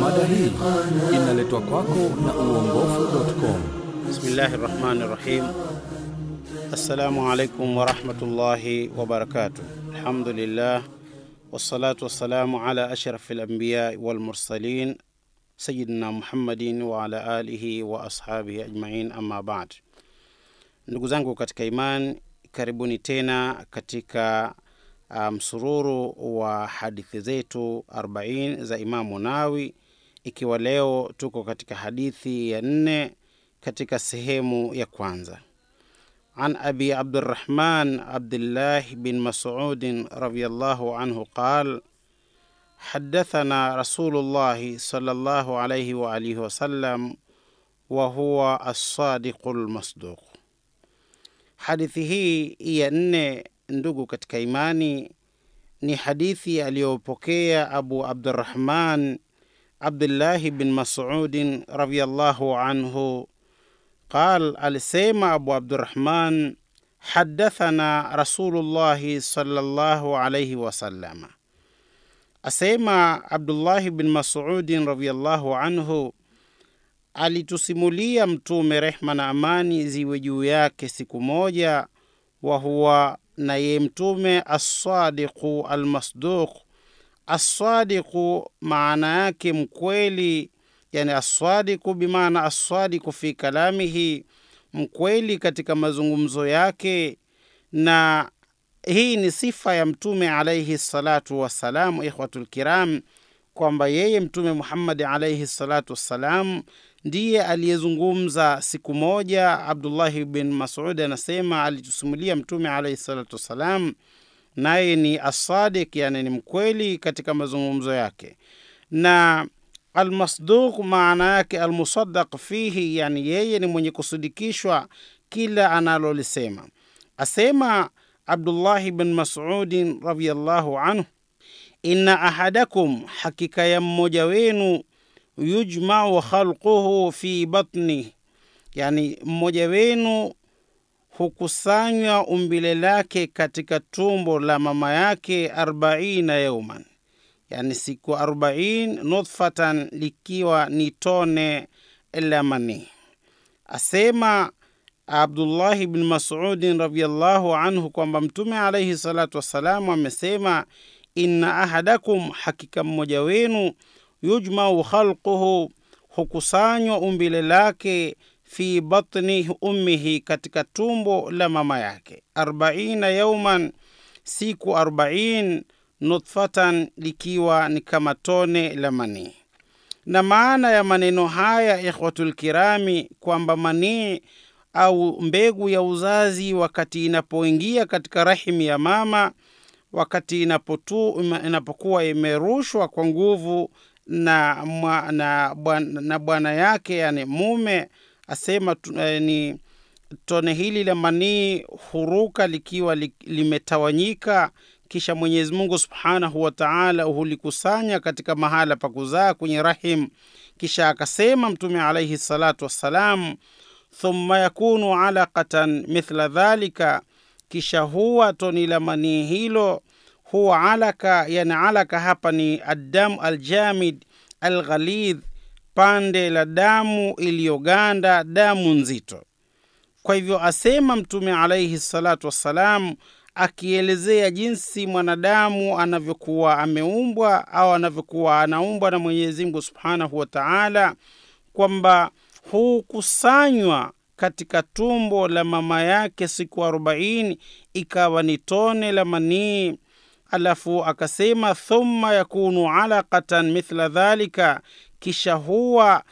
Mada hii inaletwa kwako na uongofu.com. Bismillahi rahmani rahim. Assalamu alaikum warahmatullahi wabarakatuh. Alhamdulillah wassalatu wassalamu ala ashrafi alambiyai walmursalin sayidina Muhammadin wa ala alihi wa ashabihi ajmain, amma bad. Ndugu zangu katika iman, karibuni tena katika msururu um, wa hadithi zetu 40 za Imamu nawi ikiwa leo tuko katika hadithi ya nne katika sehemu ya kwanza. An abi Abdurrahman Abdullah bin Mas'ud radhiyallahu anhu qal hadathana Rasulullahi sallallahu alayhi wa alihi wasallam wa huwa as-sadiqu al-masduq. Hadithi hii ya nne ndugu katika imani ni hadithi aliyopokea Abu Abdurrahman Abdullahi bin Masudin radhiyallahu anhu. Qal, alisema Abu Abdurrahman, hadathana Rasulullahi sallallahu alayhi wasallam, asema Abdullahi bin Masudin radhiyallahu anhu alitusimulia Mtume, rehma na amani ziwe juu yake, siku moja wa huwa na ye Mtume assadiqu almasduq. Assadiqu maana yake mkweli, yani assadiqu bimaana assadiqu fi kalamihi, mkweli katika mazungumzo yake, na hii ni sifa ya Mtume alaihi salatu wassalamu. Ikhwatul kiram, kwamba yeye Mtume Muhammadi alaihi salatu wassalam ndiye aliyezungumza siku moja. Abdullahi bin Masud anasema alitusimulia Mtume alaihi salatu wassalam, naye ni asadik, yani ni mkweli katika mazungumzo yake. Na almasduq maana yake almusaddaq fihi, yani yeye ni mwenye kusudikishwa kila analolisema. Asema Abdullahi bin Masudin radhiyallahu anhu, inna ahadakum, hakika ya mmoja wenu yujmau khalquhu fi batni, yani mmoja wenu hukusanywa umbile lake katika tumbo la mama yake arbaina yauman, yani siku arbain, nutfatan, likiwa ni tone la manii. Asema Abdullahi bin Masudin radhiyallahu anhu kwamba Mtume alaihi salatu wassalamu amesema, inna ahadakum, hakika mmoja wenu yujmau khalquhu, hukusanywa umbile lake fi batni ummihi, katika tumbo la mama yake, arbaina yauman, siku arbain, nutfatan, likiwa ni kama tone la manii. Na maana ya maneno haya ikhwatul kirami, kwamba manii au mbegu ya uzazi wakati inapoingia katika rahimu ya mama, wakati inapotu, inapokuwa imerushwa kwa nguvu na, na, na bwana yake yani mume, asema eh, ni tone hili la manii huruka likiwa li, limetawanyika, kisha Mwenyezi Mungu subhanahu wa taala hulikusanya katika mahala pa kuzaa kwenye rahim. Kisha akasema Mtume alaihi salatu wassalam, thumma yakunu alaqatan mithla dhalika, kisha huwa toni la manii hilo huwa alaka, yani alaka hapa ni addamu aljamid alghalidh, pande la damu iliyoganda, damu nzito. Kwa hivyo asema Mtume alaihi salatu wassalam, akielezea jinsi mwanadamu anavyokuwa ameumbwa au anavyokuwa anaumbwa na Mwenyezi Mungu subhanahu wa taala, kwamba hukusanywa katika tumbo la mama yake siku arobaini ikawa ni tone la manii Alafu akasema thumma yakunu alaqatan mithla dhalika, kisha huwa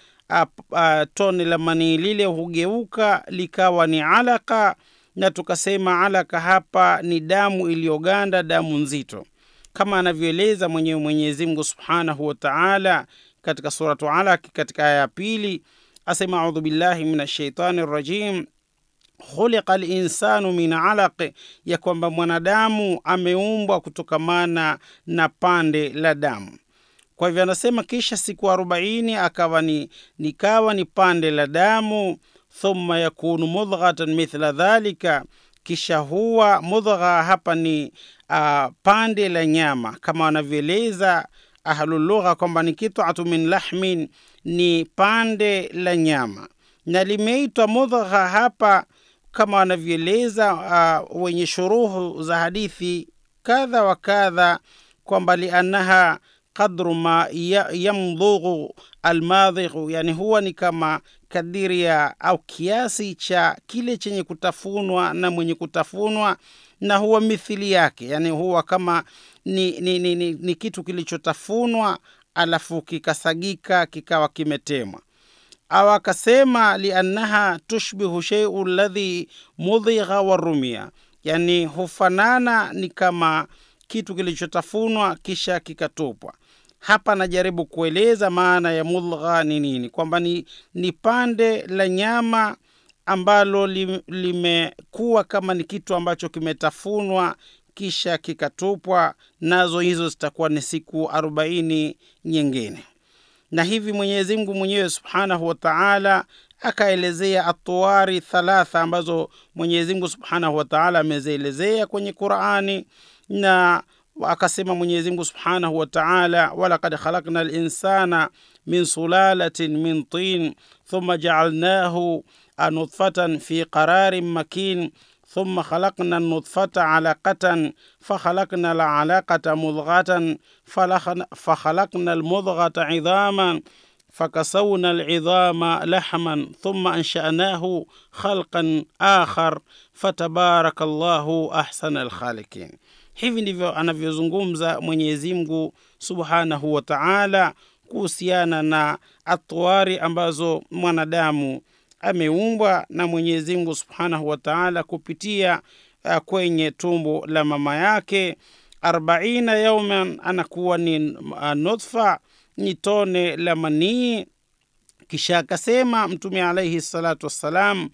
tone la manii lile hugeuka likawa ni alaka, na tukasema alaka hapa ni damu iliyoganda, damu nzito, kama anavyoeleza mwenyewe Mwenyezi Mungu subhanahu wa taala katika suratu Alaq katika aya ya pili, asema audhu billahi min ashaitani rajim khuliqa linsanu min alaq, ya kwamba mwanadamu ameumbwa kutokamana na pande la damu. Kwa hivyo anasema kisha siku arobaini akawa ni nikawa ni pande la damu, thumma yakunu mudghatan mithla dhalika, kisha huwa mudgha hapa ni uh, pande la nyama kama wanavyoeleza ahlulugha kwamba ni kitatu min lahmin ni pande la nyama na limeitwa mudgha hapa kama wanavyoeleza uh, wenye shuruhu za hadithi kadha wa kadha kwamba liannaha qadru ma yamdhughu almadhighu, yani huwa ni kama kadiria au kiasi cha kile chenye kutafunwa na mwenye kutafunwa, na huwa mithili yake, yani huwa kama ni, ni, ni, ni, ni kitu kilichotafunwa alafu kikasagika kikawa kimetemwa au akasema liannaha tushbihu sheiu ladhi mudhigha warumia, yani hufanana ni kama kitu kilichotafunwa kisha kikatupwa. Hapa najaribu kueleza maana ya mudgha ni nini, kwamba ni, ni pande la nyama ambalo limekuwa kama ni kitu ambacho kimetafunwa kisha kikatupwa, nazo hizo zitakuwa ni siku arobaini nyingine na hivi Mwenyezi Mungu mwenyewe subhanahu wa taala akaelezea atuwari thalatha ambazo Mwenyezi Mungu subhanahu wa taala amezielezea kwenye Qurani, na akasema Mwenyezi Mungu subhanahu wa taala, walakad khalakna linsana min sulalatin min tin thumma jaalnahu nutfatan fi qararin makin thumma خلقنا النطفة علقة فخلقنا العلاقة مضغة فخلقنا المضغة عظاما فكسونا العظام لحما ثم أنشأناه خلقا آخر فتبارك الله أحسن الخالقين Hivi ndivyo anavyozungumza Mwenyezi Mungu subhanahu wa taala kuhusiana na atwari ambazo mwanadamu ameumbwa na Mwenyezi Mungu subhanahu wa taala kupitia uh, kwenye tumbo la mama yake arbaina yauman, anakuwa ni uh, nutfa, ni tone la manii. Kisha akasema Mtume alaihi salatu wassalam,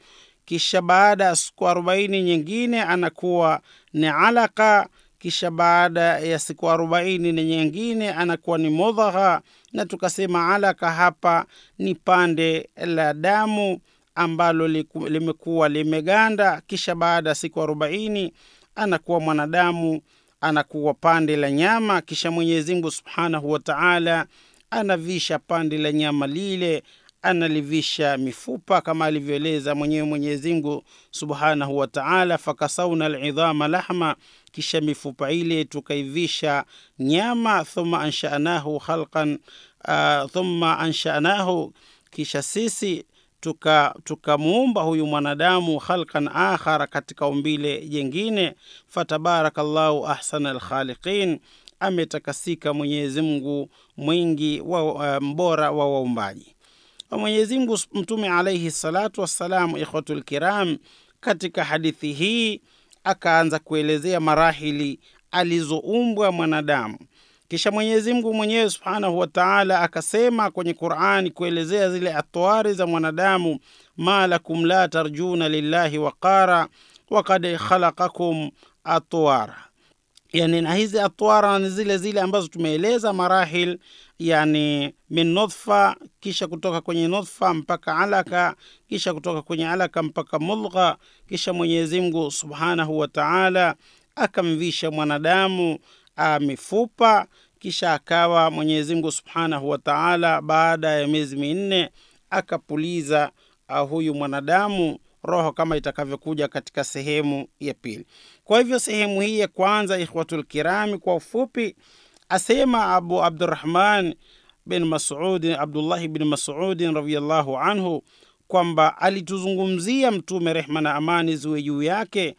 kisha baada ya siku arobaini nyingine anakuwa ni alaka kisha baada ya siku arobaini na nyingine anakuwa ni modhaha. na tukasema alaka hapa ni pande la damu ambalo limekuwa limeganda, kisha baada ya siku arobaini anakuwa mwanadamu, anakuwa pande la nyama. Kisha Mwenyezi Mungu subhanahu wa taala anavisha pande la nyama lile, analivisha mifupa kama alivyoeleza mwenyewe Mwenyezi Mungu subhanahu wa taala, fakasauna alidhama lahma, kisha mifupa ile tukaivisha nyama. Thumma anshanahu khalqan uh, thumma anshanahu, kisha sisi tukamuumba tuka huyu mwanadamu khalkan akhara, katika umbile jengine. Fatabaraka llahu ahsana alkhaliqin, ametakasika Mwenyezi Mungu mwingi wa uh, mbora wa waumbaji. Mwenyezi Mungu Mtume alaihi salatu wassalam, ikhwatul kiram, katika hadithi hii akaanza kuelezea marahili alizoumbwa mwanadamu. Kisha Mwenyezi Mungu mwenyewe subhanahu wataala akasema kwenye Qurani kuelezea zile atwari za mwanadamu, ma lakum la tarjuna lillahi waqara wakad khalaqakum atwara. Yani, na hizi atwara ni zile zile ambazo tumeeleza marahil, yani min nodfa kisha kutoka kwenye nodfa mpaka alaka, kisha kutoka kwenye alaka mpaka mudgha. Kisha Mwenyezi Mungu subhanahu wataala akamvisha mwanadamu mifupa kisha akawa Mwenyezi Mungu subhanahu wa taala, baada ya miezi minne akapuliza huyu mwanadamu roho kama itakavyokuja katika sehemu ya pili. Kwa hivyo sehemu hii ya kwanza, ikhwatul kirami, kwa ufupi asema Abu Abdurrahman bin Masudi, Abdullahi bin Masudin radhiyallahu anhu kwamba alituzungumzia Mtume, rehma na amani ziwe juu yake,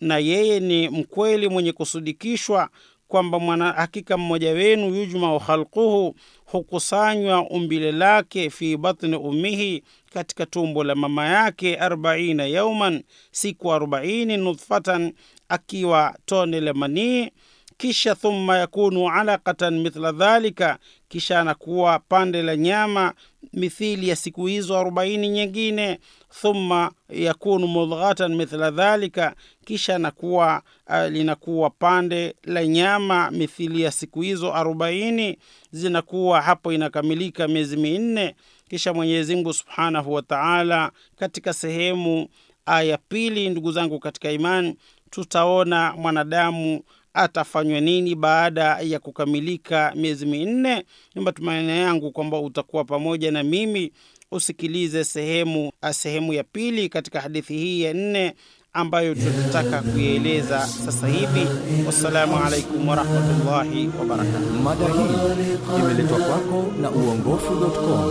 na yeye ni mkweli mwenye kusudikishwa kwamba mwana hakika mmoja wenu yujmau khalquhu, hukusanywa umbile lake, fi batni ummihi, katika tumbo la mama yake, arbaina yauman, siku arobaini, nutfatan, akiwa tone la manii kisha thumma yakunu alaqatan mithla dhalika, kisha anakuwa pande la nyama mithili ya siku hizo arobaini nyingine. Thumma yakunu mudghatan mithla dhalika, kisha anakuwa uh, linakuwa pande la nyama mithili ya siku hizo arobaini zinakuwa hapo, inakamilika miezi minne. Kisha Mwenyezi Mungu subhanahu wa taala katika sehemu aya pili, ndugu zangu katika imani, tutaona mwanadamu atafanywa nini baada ya kukamilika miezi minne. Ni matumaini yangu kwamba utakuwa pamoja na mimi usikilize sehemu sehemu ya pili katika hadithi hii ya nne ambayo tunataka kuieleza sasa hivi. Wassalamu alaikum warahmatullahi wabarakatuh. Mada hii imeletwa kwako na uongofu.com.